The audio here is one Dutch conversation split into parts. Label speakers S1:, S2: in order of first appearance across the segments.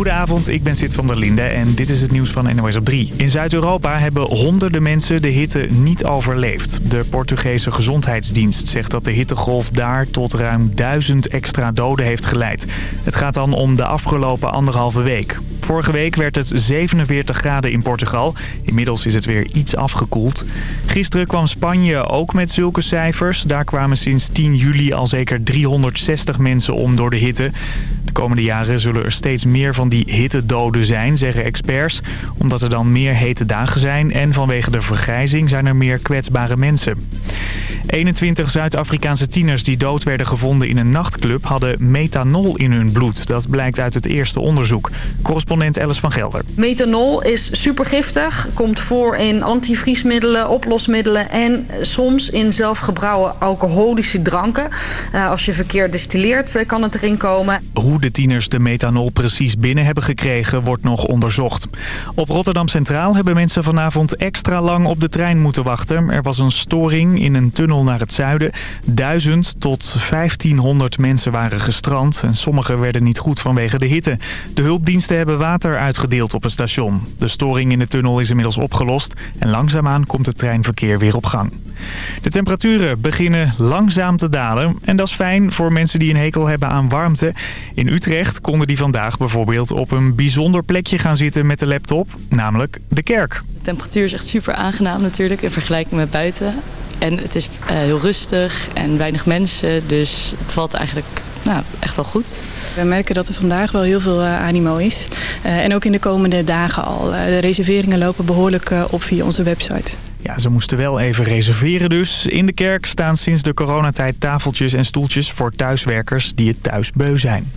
S1: Goedenavond, ik ben Sid van der Linde en dit is het nieuws van NOS op 3. In Zuid-Europa hebben honderden mensen de hitte niet overleefd. De Portugese Gezondheidsdienst zegt dat de hittegolf daar tot ruim duizend extra doden heeft geleid. Het gaat dan om de afgelopen anderhalve week. Vorige week werd het 47 graden in Portugal. Inmiddels is het weer iets afgekoeld. Gisteren kwam Spanje ook met zulke cijfers. Daar kwamen sinds 10 juli al zeker 360 mensen om door de hitte. De komende jaren zullen er steeds meer van die hittedoden zijn, zeggen experts. Omdat er dan meer hete dagen zijn en vanwege de vergrijzing zijn er meer kwetsbare mensen. 21 Zuid-Afrikaanse tieners die dood werden gevonden in een nachtclub hadden methanol in hun bloed. Dat blijkt uit het eerste onderzoek. Correspondent Alice van Gelder.
S2: Methanol is supergiftig, komt voor in antivriesmiddelen, oplosmiddelen en soms in zelfgebrouwen alcoholische dranken. Uh, als je verkeerd distilleert uh, kan het erin komen.
S1: De tieners de methanol precies binnen hebben gekregen wordt nog onderzocht. Op Rotterdam Centraal hebben mensen vanavond extra lang op de trein moeten wachten. Er was een storing in een tunnel naar het zuiden. Duizend tot 1500 mensen waren gestrand en sommigen werden niet goed vanwege de hitte. De hulpdiensten hebben water uitgedeeld op het station. De storing in de tunnel is inmiddels opgelost en langzaamaan komt het treinverkeer weer op gang. De temperaturen beginnen langzaam te dalen en dat is fijn voor mensen die een hekel hebben aan warmte. In Utrecht konden die vandaag bijvoorbeeld op een bijzonder plekje gaan zitten met de laptop, namelijk de kerk.
S3: De temperatuur is echt super aangenaam natuurlijk in vergelijking met buiten. En het is uh, heel rustig en weinig mensen, dus het valt eigenlijk nou, echt wel goed.
S4: We merken dat er vandaag wel heel veel uh, animo is. Uh, en ook in de komende dagen al. de reserveringen lopen behoorlijk op via onze website.
S1: Ja, ze moesten wel even reserveren dus. In de kerk staan sinds de coronatijd tafeltjes en stoeltjes voor thuiswerkers die het thuis beu zijn.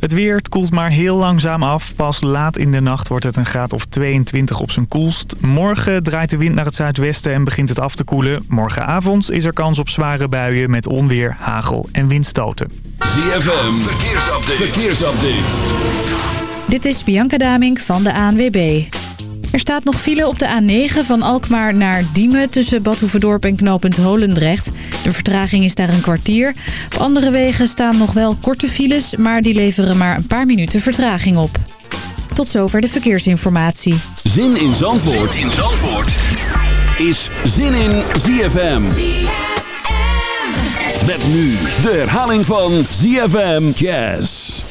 S1: Het weer, het koelt maar heel langzaam af. Pas laat in de nacht wordt het een graad of 22 op zijn koelst. Morgen draait de wind naar het zuidwesten en begint het af te koelen. Morgenavond is er kans op zware buien met onweer, hagel en windstoten.
S5: ZFM, verkeersupdate. verkeersupdate.
S6: Dit is Bianca Damink van de ANWB. Er staat nog file op de A9 van Alkmaar naar Diemen tussen Bad Hoeverdorp en knooppunt Holendrecht. De vertraging is daar een kwartier. Op andere wegen staan nog wel korte files, maar die leveren maar een paar minuten vertraging op. Tot zover de verkeersinformatie.
S5: Zin in Zandvoort, zin in Zandvoort. is Zin in ZFM. Met nu de herhaling van ZFM Jazz.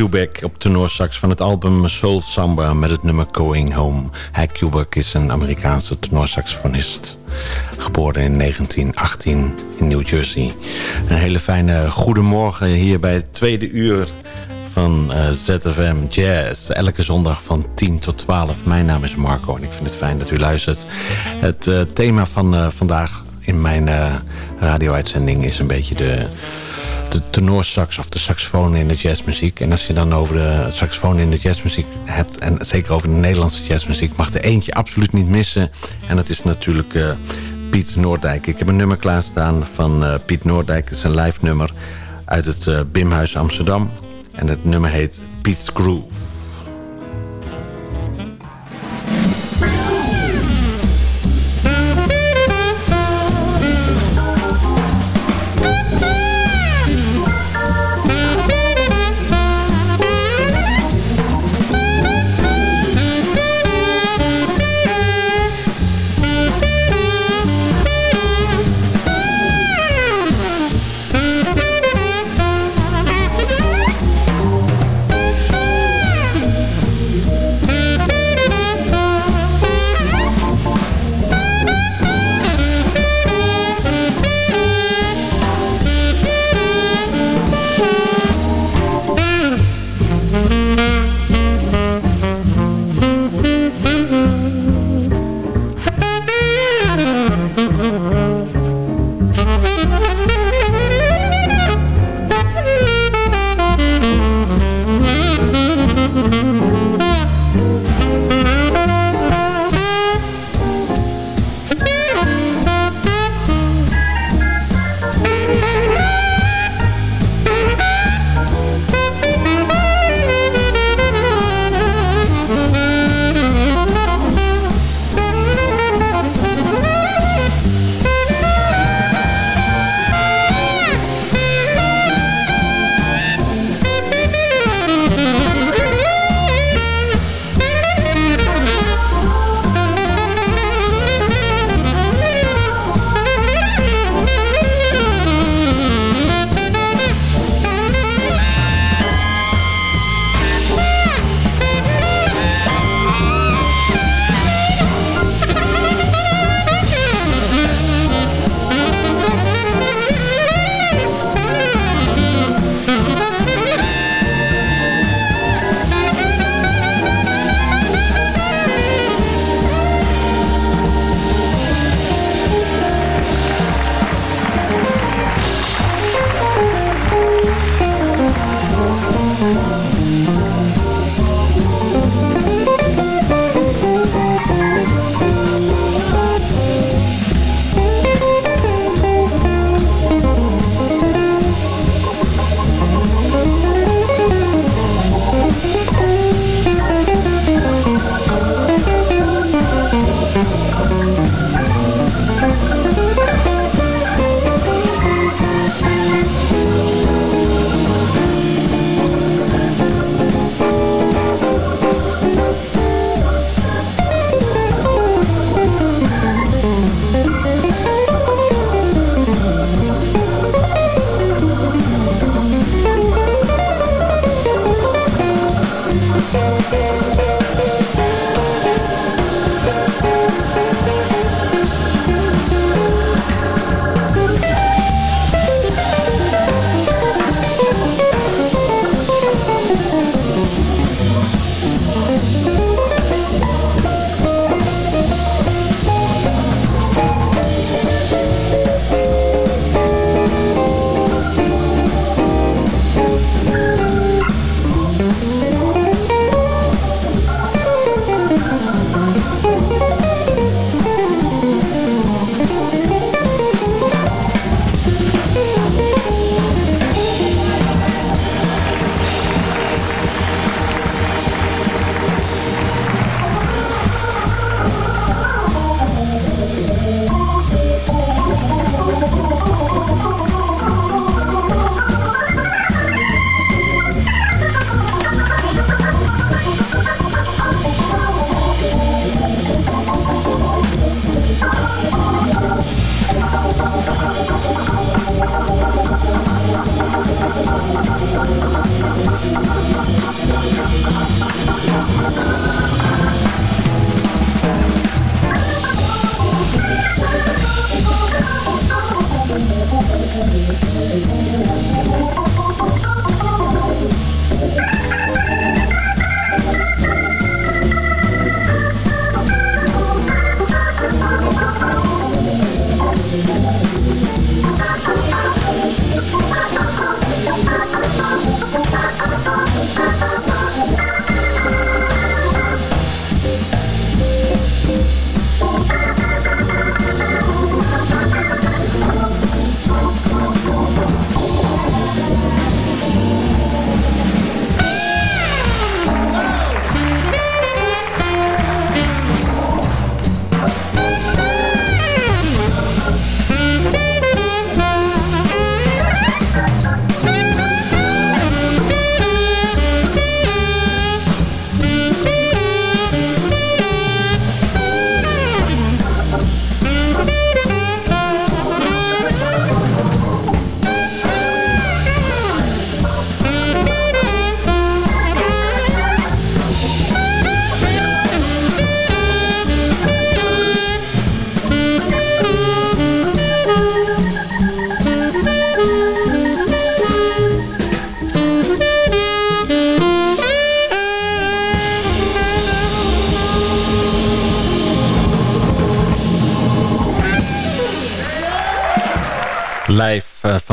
S7: Kubek op tenorsax van het album Soul Samba met het nummer Going Home. Ike Kubek is een Amerikaanse tenorsaxofonist. Geboren in 1918 in New Jersey. Een hele fijne goedemorgen hier bij het tweede uur van uh, eh, ZFM Jazz. Elke zondag van 10 tot 12. Mijn naam is Marco en ik vind het fijn dat u luistert. Het uh, thema van uh, vandaag in mijn radio-uitzending is een beetje de de tenorsax of de saxofoon in de jazzmuziek. En als je dan over de saxofoon in de jazzmuziek hebt... en zeker over de Nederlandse jazzmuziek... mag er eentje absoluut niet missen. En dat is natuurlijk uh, Piet Noordijk. Ik heb een nummer klaarstaan van uh, Piet Noordijk. Het is een live nummer uit het uh, Bimhuis Amsterdam. En het nummer heet Piet's Groove.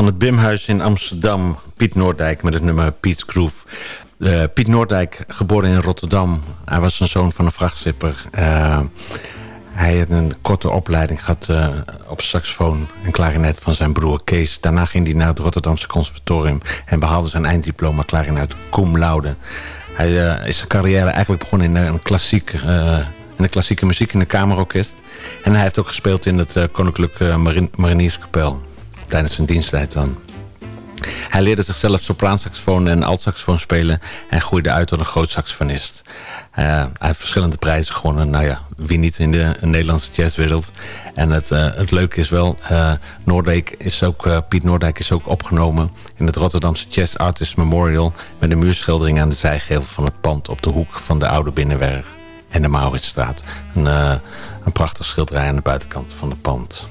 S7: Het Bimhuis in Amsterdam. Piet Noordijk met het nummer Piet's Groove. Uh, Piet Noordijk, geboren in Rotterdam. Hij was een zoon van een vrachtschipper. Uh, hij had een korte opleiding gehad op saxofoon en klarinet van zijn broer Kees. Daarna ging hij naar het Rotterdamse conservatorium... en behaalde zijn einddiploma klarinet cum laude. Hij is zijn carrière eigenlijk begonnen in een klassiek, de klassieke muziek in de kamerorkest. En hij heeft ook gespeeld in het Koninklijke Marin Marinierskapel tijdens zijn diensttijd dan. Hij leerde zichzelf sopraansaxofoon en altsaxofoon spelen... en groeide uit tot een groot saxofonist. Uh, hij heeft verschillende prijzen gewonnen. Nou ja, wie niet in de Nederlandse jazzwereld. En het, uh, het leuke is wel... Uh, is ook, Piet Noordijk is ook opgenomen... in het Rotterdamse Jazz Artist Memorial... met een muurschildering aan de zijgevel van het pand... op de hoek van de Oude Binnenwerf en de Mauritsstraat. Een, een prachtig schilderij aan de buitenkant van het pand.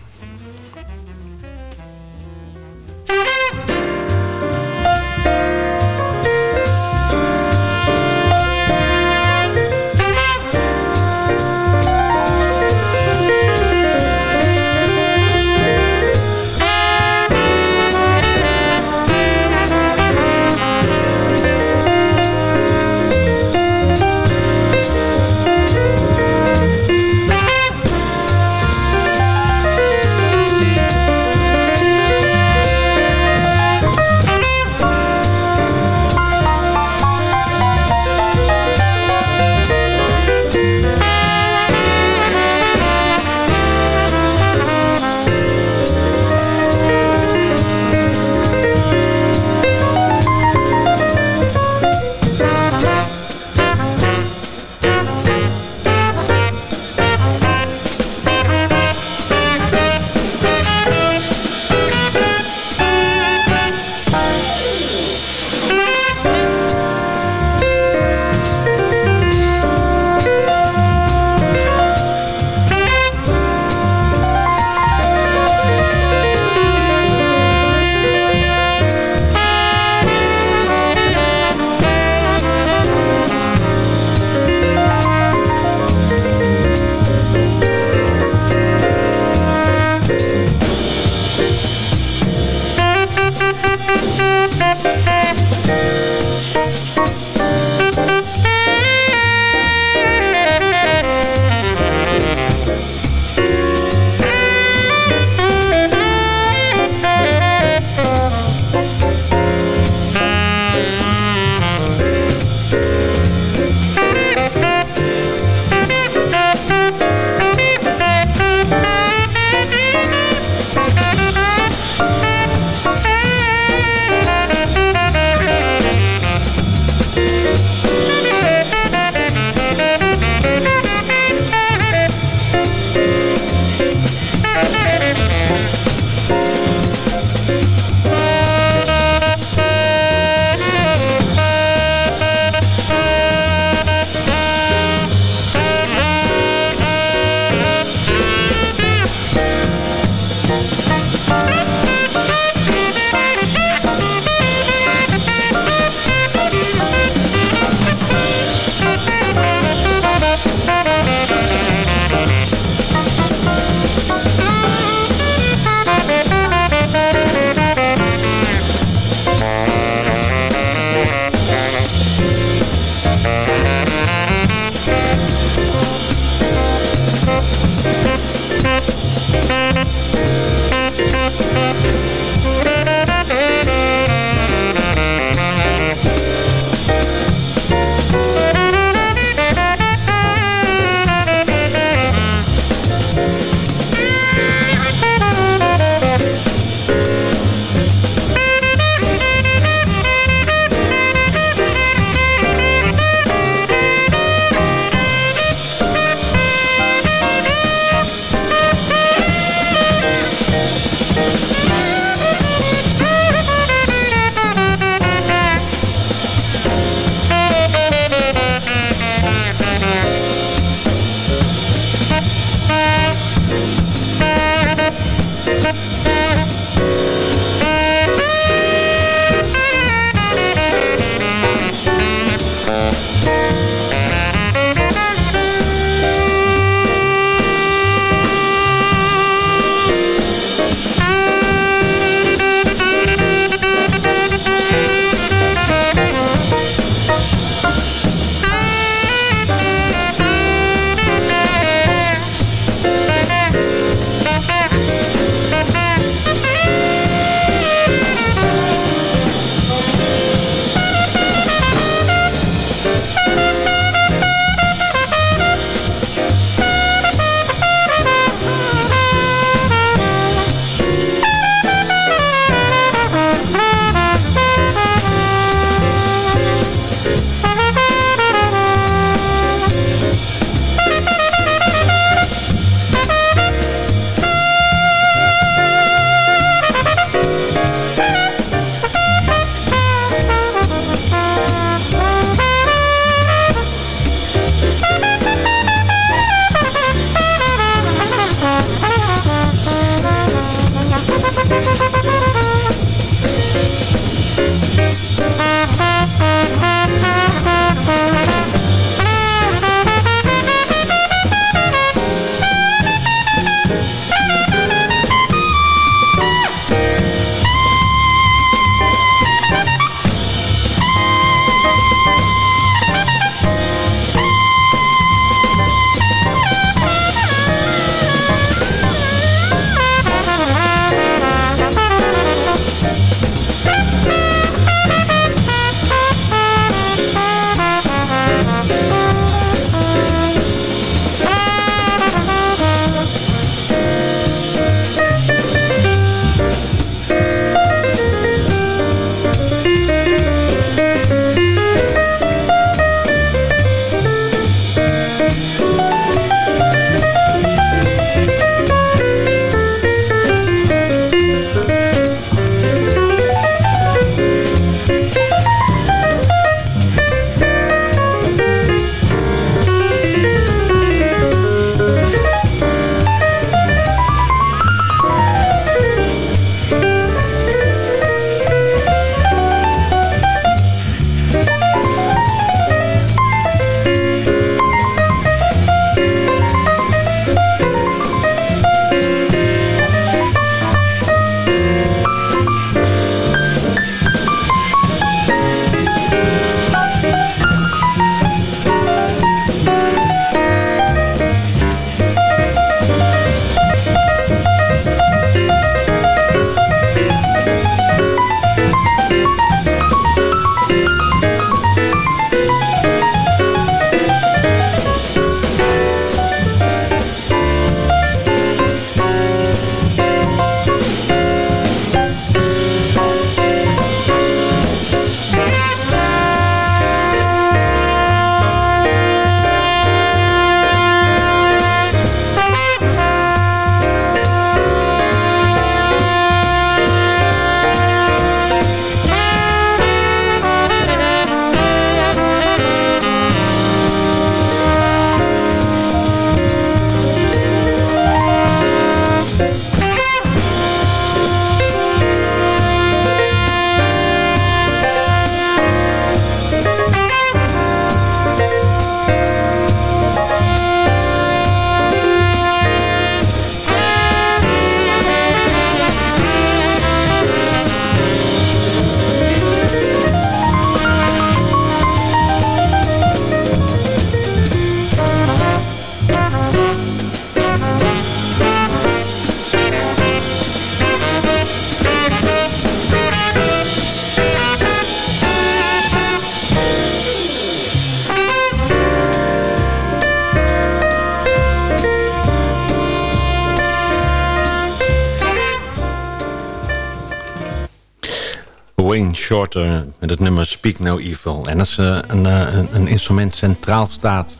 S7: Shorter met het nummer Speak No Evil. En als uh, een, een, een, instrument centraal staat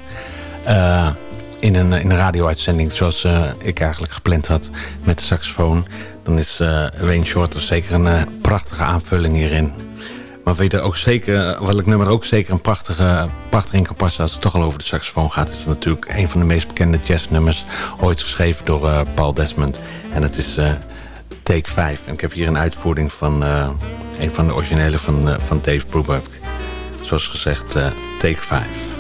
S7: in een, in een radio-uitzending... zoals ik eigenlijk gepland had met de saxofoon... dan is Wayne Shorter zeker een prachtige aanvulling hierin. Maar weet je ook zeker, welk nummer ook zeker een prachtige, prachtig in kan passen... als het toch al over de saxofoon gaat... is natuurlijk een van de meest bekende jazznummers... ooit geschreven door Paul Desmond. En het is... Take 5. En ik heb hier een uitvoering van uh, een van de originele van, uh, van Dave Brubeck. Zoals gezegd, uh, Take 5.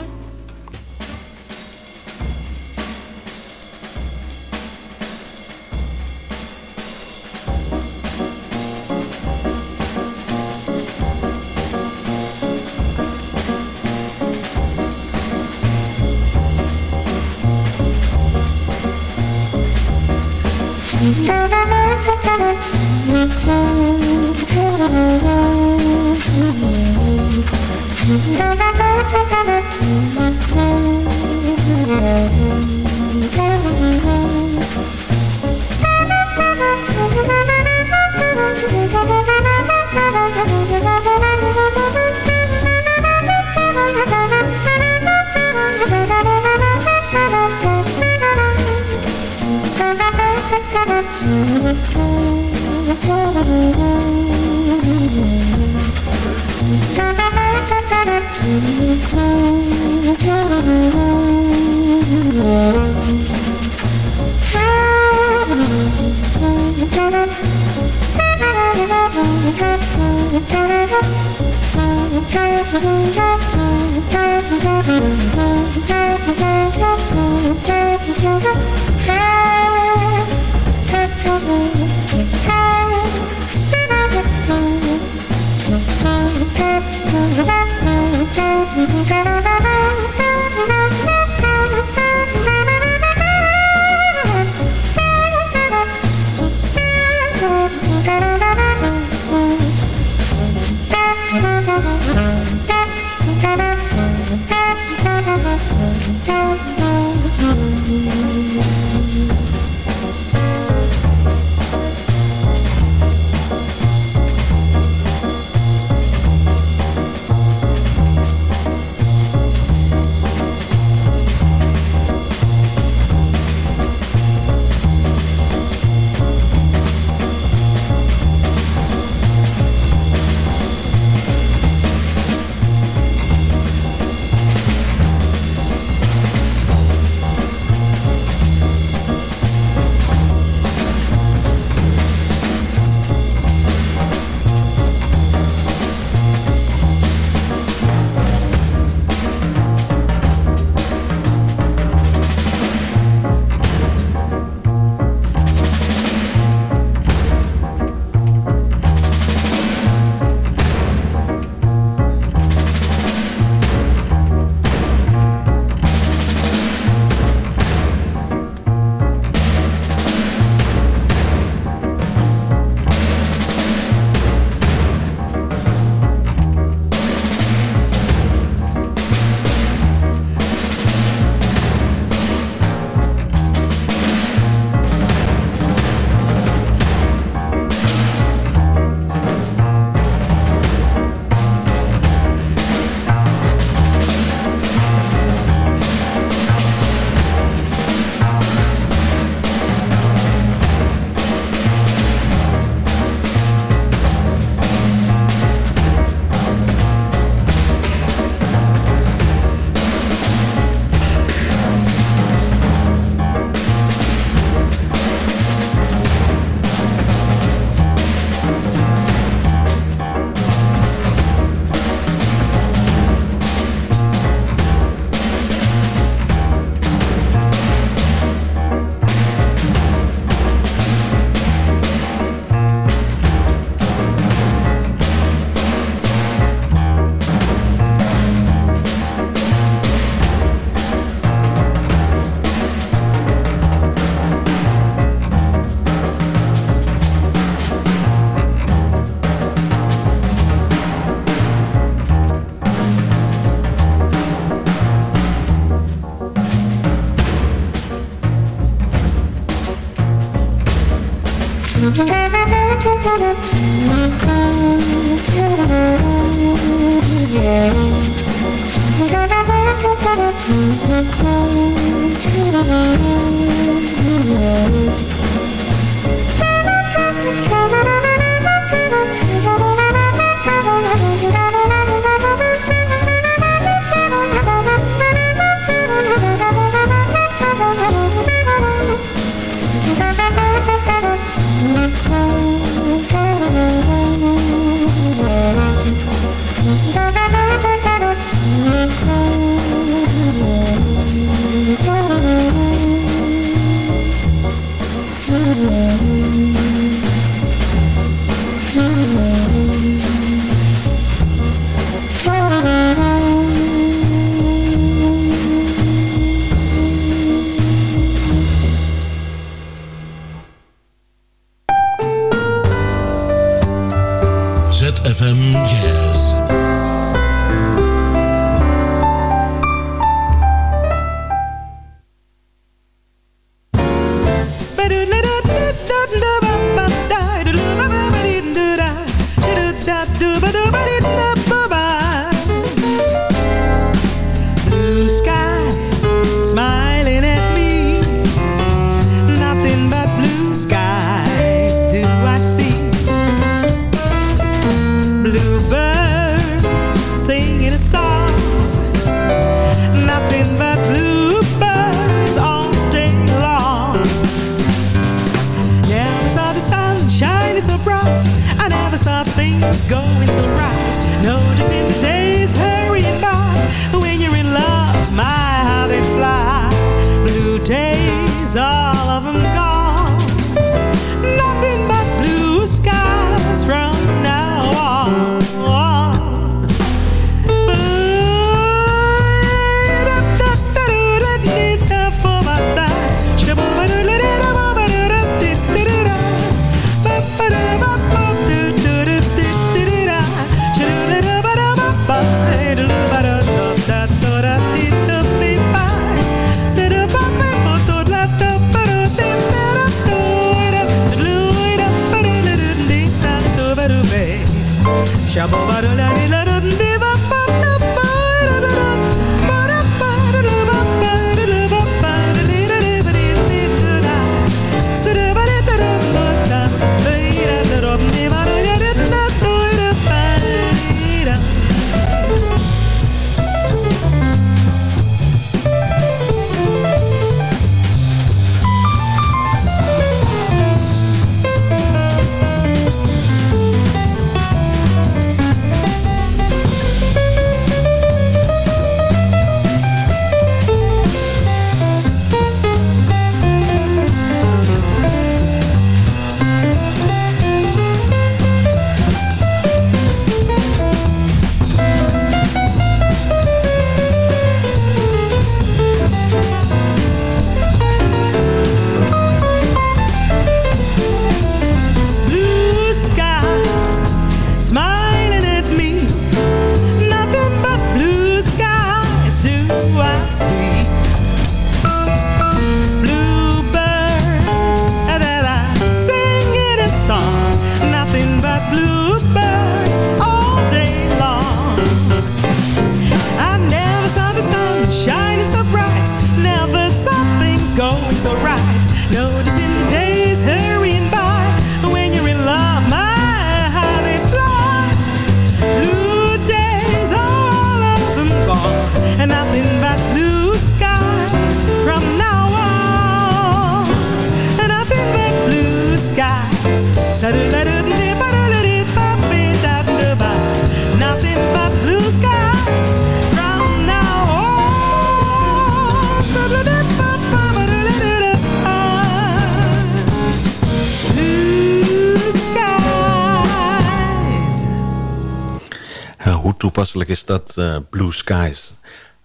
S7: Toepasselijk is dat uh, Blue Skies.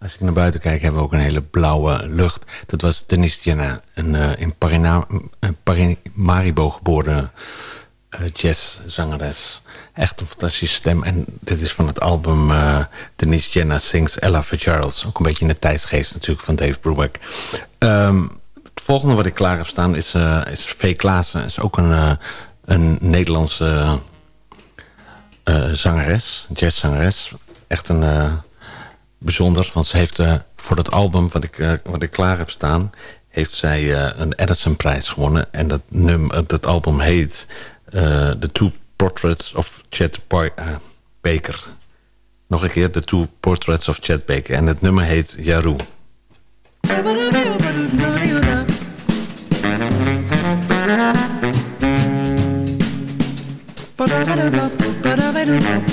S7: Als ik naar buiten kijk, hebben we ook een hele blauwe lucht. Dat was Denise Jenna, een uh, in Parina, Parimaribo geboren uh, jazzzangeres. Echt een fantastische stem. En dit is van het album Denise Jenna Sings Ella Fitzgerald. Ook een beetje in de tijdsgeest natuurlijk van Dave Brubeck. Um, het volgende wat ik klaar heb staan is, is V. Klaassen. is ook een, een Nederlandse eh, zangeres, jazzzangeres. Echt een eh, bijzonder, want ze heeft eh, voor het album wat ik, wat ik klaar heb staan... heeft zij een Edison-prijs gewonnen. En dat, dat album heet The Two Portraits of Chet Baker. Nog een keer, The Two Portraits of Chet Baker. En het nummer heet Yaroo.
S8: Thank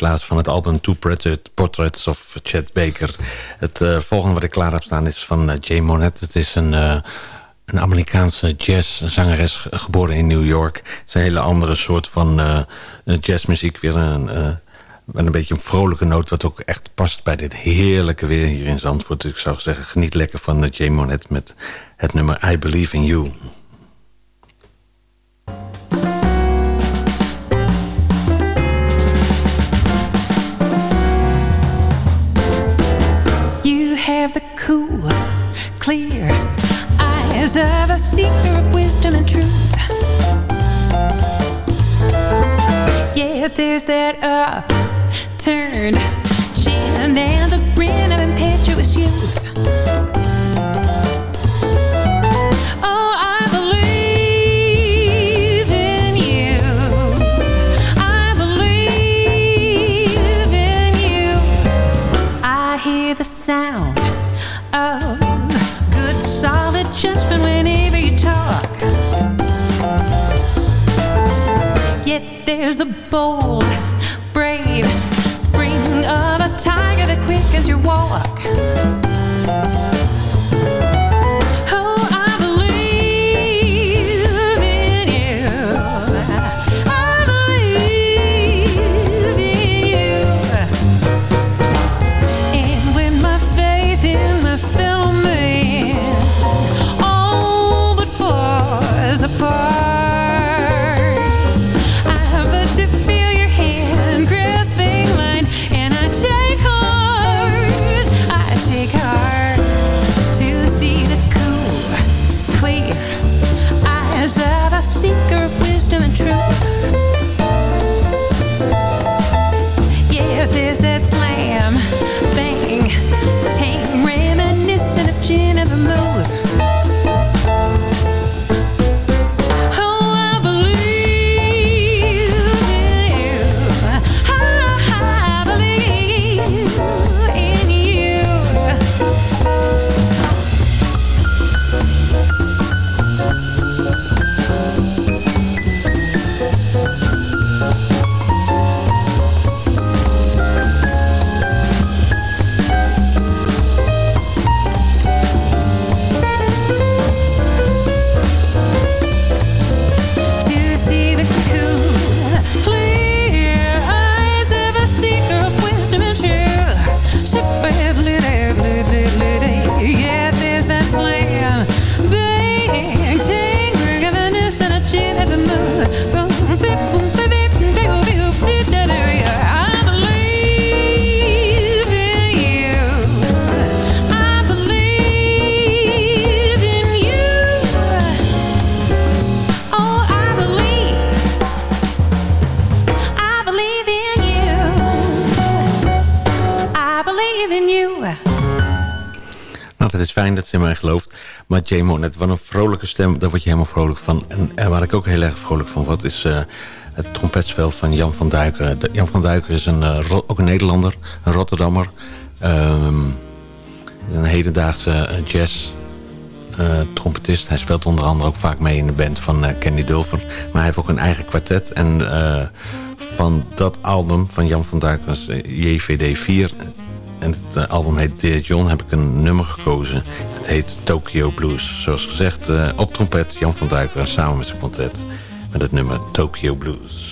S8: Van het album Two Portraits of Chet Baker. Het uh, volgende wat ik klaar heb staan is van uh, Jay Monet. Het is een, uh, een Amerikaanse jazzzangeres geboren in New York. Het is een hele andere soort van jazzmuziek. Weer een, met een beetje een vrolijke noot... wat ook echt past bij dit heerlijke weer hier in Zandvoort. Dus ik zou zeggen, geniet lekker van Jay Monet... met het nummer I Believe in You.
S9: Of a seeker of wisdom and truth. Yeah, there's that upturned chin and the grin of impetuous youth. There's the bold,
S7: dat ze in mij gelooft. Maar Jay Monet, wat een vrolijke stem, daar word je helemaal vrolijk van. En, en waar ik ook heel erg vrolijk van word, is uh, het trompetspel van Jan van Duiker. Jan van Duiker is een, uh, ook een Nederlander, een Rotterdammer. Um, een hedendaagse jazz uh, trompetist. Hij speelt onder andere ook vaak mee in de band van Kenny Dulfer. Maar hij heeft ook een eigen kwartet. En van dat album van Jan van Duikers, JVD 4... en het album heet Dear John, heb ik een nummer gekozen. Het heet Tokyo Blues. Zoals gezegd, op trompet Jan van Duiker samen met zijn kwartet... met het nummer Tokyo Blues.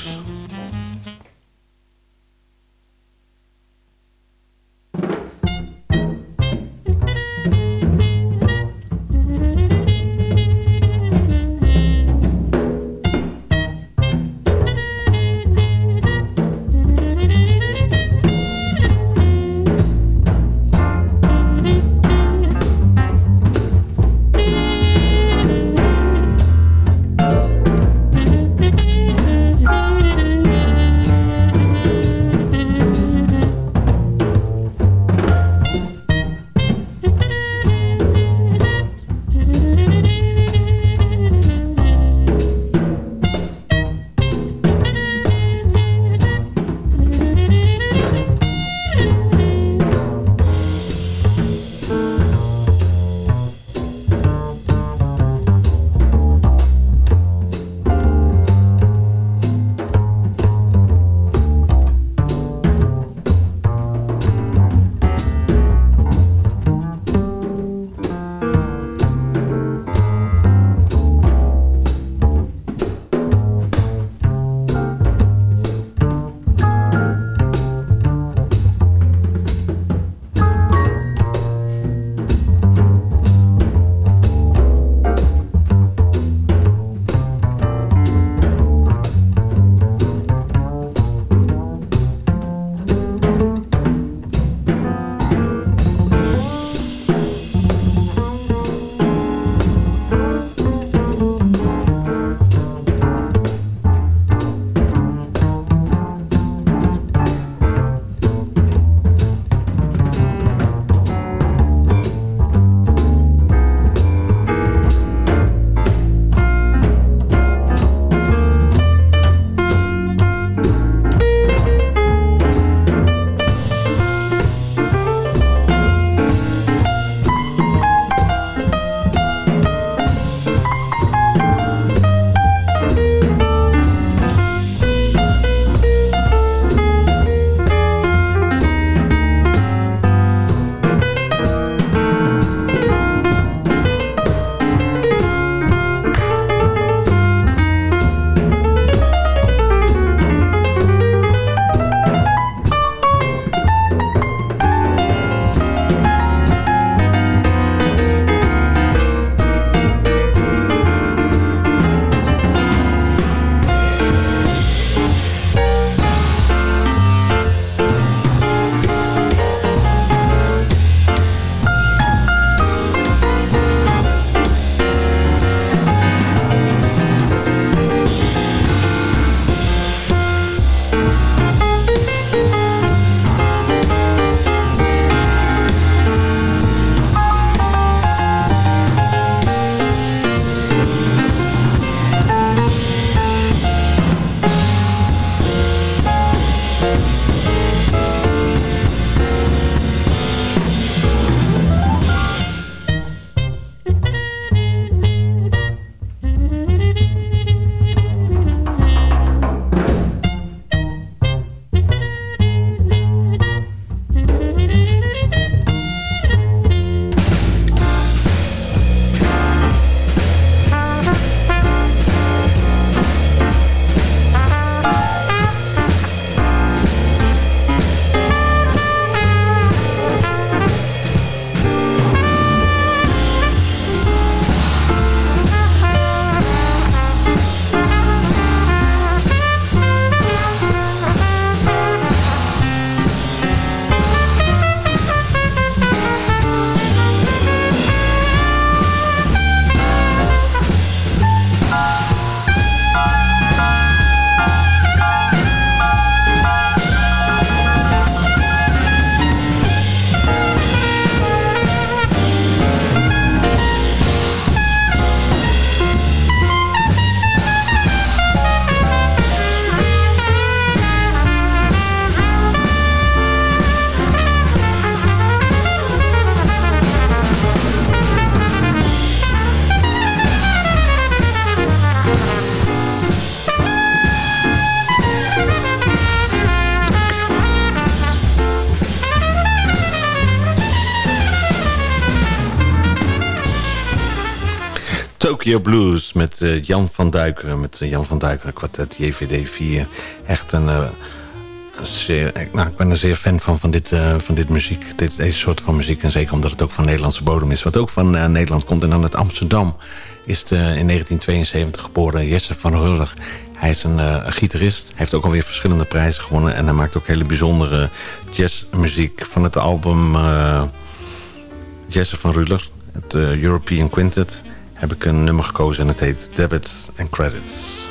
S7: Tokyo Blues met uh, Jan van Duikeren. Met uh, Jan van Duikeren kwartet JVD 4. Echt een... Uh, zeer, nou, ik ben er zeer fan van, van dit, van dit muziek. Dit, deze soort van muziek. En zeker omdat het ook van Nederlandse bodem is. Wat ook van Nederland komt. En dan uit Amsterdam is de, in 1972 geboren Jesse van Ruller. Hij is een, gitarist. Hij heeft ook alweer verschillende prijzen gewonnen. En hij maakt ook hele bijzondere jazzmuziek van het album Jesse van Ruller. Het European Quintet heb ik een nummer gekozen en het heet Debits and Credits.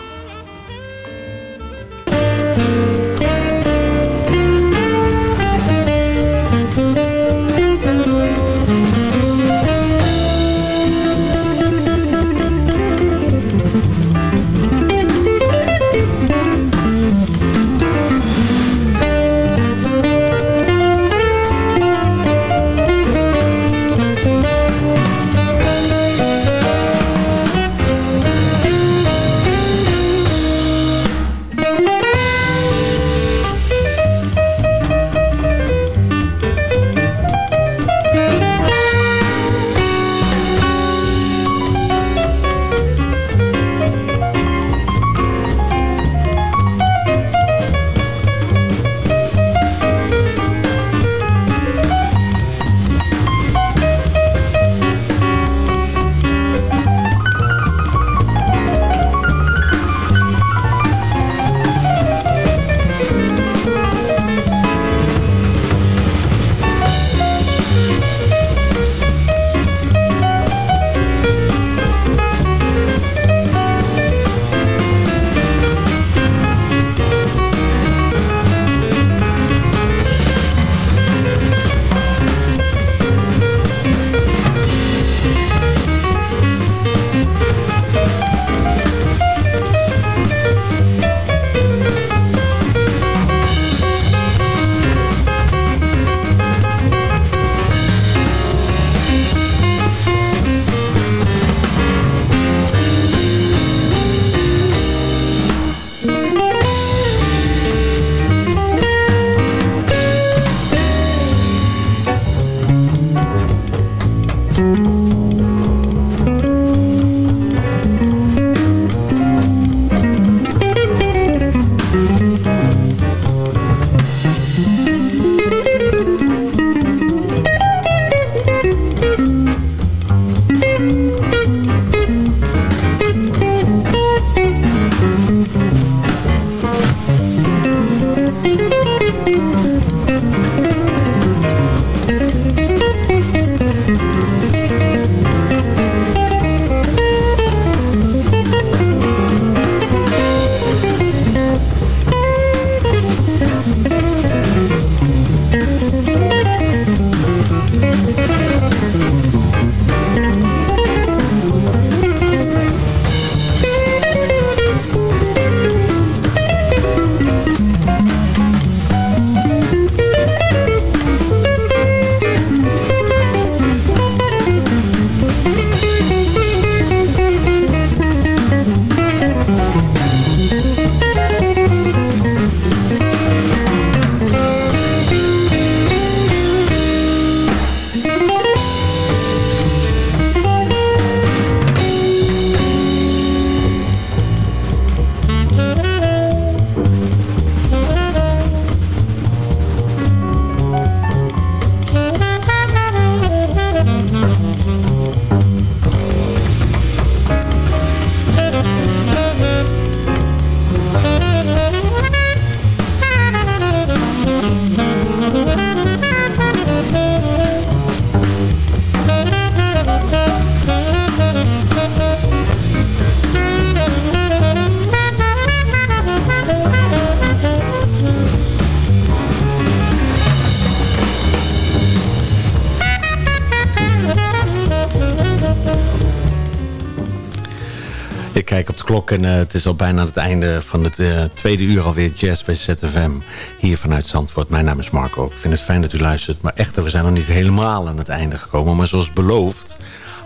S7: En uh, het is al bijna het einde van het uh, tweede uur alweer Jazz bij ZFM. Hier vanuit Zandvoort. Mijn naam is Marco. Ik vind het fijn dat u luistert. Maar echter, we zijn nog niet helemaal aan het einde gekomen. Maar zoals beloofd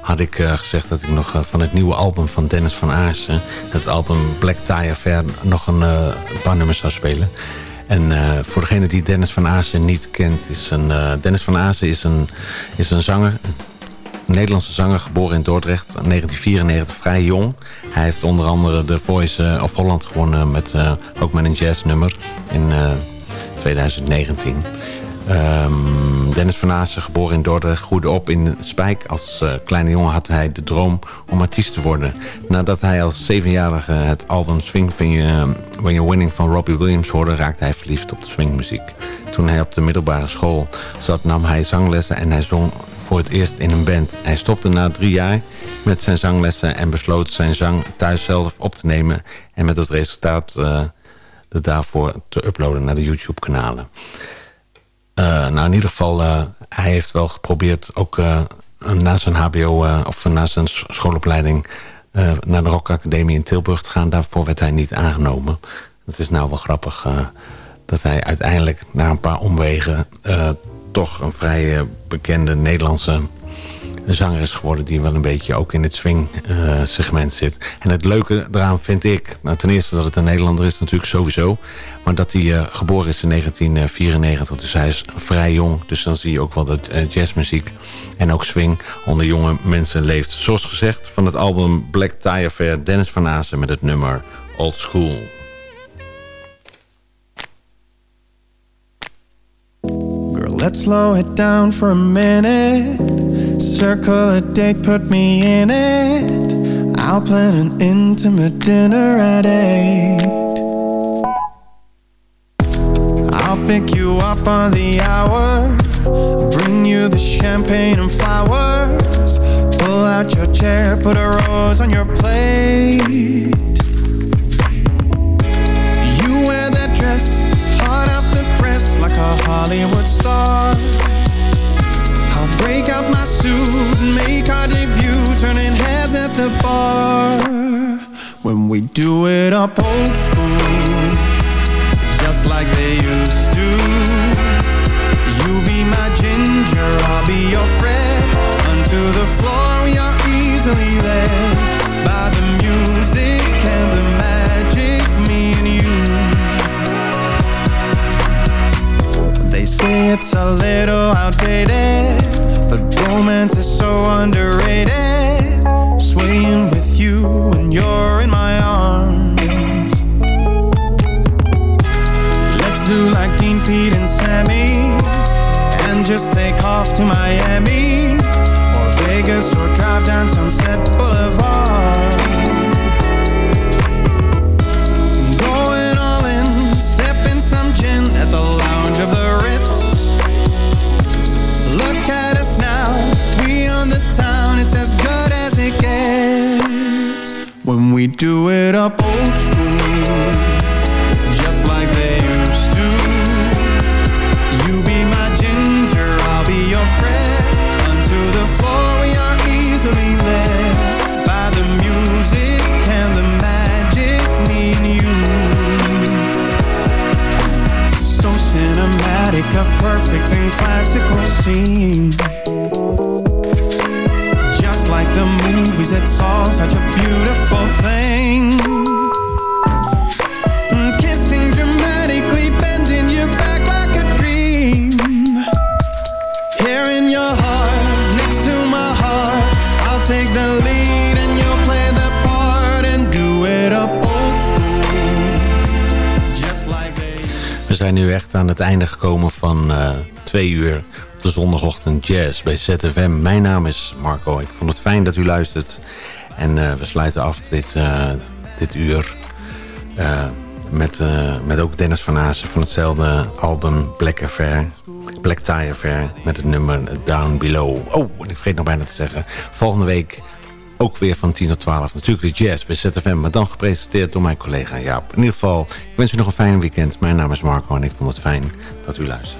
S7: had ik uh, gezegd dat ik nog van het nieuwe album van Dennis van Aarsen... het album Black Tie Affair, nog een paar nummers zou spelen. En voor degene die Dennis van Aarsen niet kent... Is een, Dennis van Aarsen is een, is een zanger, Nederlandse zanger, geboren in Dordrecht, 1994, vrij jong. Hij heeft onder andere de Voice of Holland gewonnen, met, ook met een jazznummer in 2019. Um, Dennis van Aassen, geboren in Dordrecht, groeide op in Spijk. Als kleine jongen had hij de droom om artiest te worden. Nadat hij als zevenjarige het album Swing When, You, When Winning van Robbie Williams hoorde... raakte hij verliefd op de swingmuziek. Toen hij op de middelbare school zat, nam hij zanglessen en hij zong voor het eerst in een band. Hij stopte na drie jaar met zijn zanglessen en besloot zijn zang thuis zelf op te nemen... en met het resultaat uh, daarvoor te uploaden naar de YouTube-kanalen. Uh, nou, in ieder geval, uh, hij heeft wel geprobeerd ook uh, na zijn hbo of na zijn schoolopleiding naar de Rock Academie in Tilburg te gaan. Daarvoor werd hij niet aangenomen. Het is nou wel grappig dat hij uiteindelijk na een paar omwegen toch een vrij bekende Nederlandse zanger is geworden die wel een beetje ook in het swing uh, segment zit. En het leuke eraan vind ik, nou, ten eerste dat het een Nederlander is natuurlijk sowieso. Maar dat hij uh, geboren is in 1994, dus hij is vrij jong. Dus dan zie je ook wel dat jazzmuziek en ook swing onder jonge mensen leeft. Zoals gezegd van het album Black Tie Affair, Dennis van Azen met het nummer Old School.
S10: Let's slow it down for a minute. Circle a date, put me in it. I'll plan an intimate dinner at eight. I'll pick you up on the hour. Bring you the champagne and flowers. Pull out your chair, put a rose on your plate. The like a Hollywood star. I'll break out my suit and make our debut, turning heads at the bar. When we do it up old school, just like they used to. You be my ginger, I'll be your say it's a little outdated but romance is so underrated. Swaying with you when you're in my arms. Let's do like Dean, Pete and Sammy And just take off to Miami Or Vegas or drive down Sunset Boulevard do it up old school, just like they used to. You be my ginger, I'll be your friend. Onto the floor, we are easily led by the music and the magic, me and you. So cinematic, a perfect and classical scene Just like the movies, it's all such a beautiful thing
S7: echt aan het einde gekomen van uh, twee uur op de zondagochtend jazz bij ZFM. Mijn naam is Marco. Ik vond het fijn dat u luistert. En uh, we sluiten af dit, uh, dit uur met, met ook Dennis van Azen van hetzelfde album Black Affair. Black Tie Affair met het nummer Down Below. Oh, ik vergeet nog bijna te zeggen. Volgende week ook weer van 10 tot 12. Natuurlijk de jazz bij ZFM, maar dan gepresenteerd door mijn collega Jaap. In ieder geval, ik wens u nog een fijn weekend. Mijn naam is Marco en ik vond het fijn dat u luistert.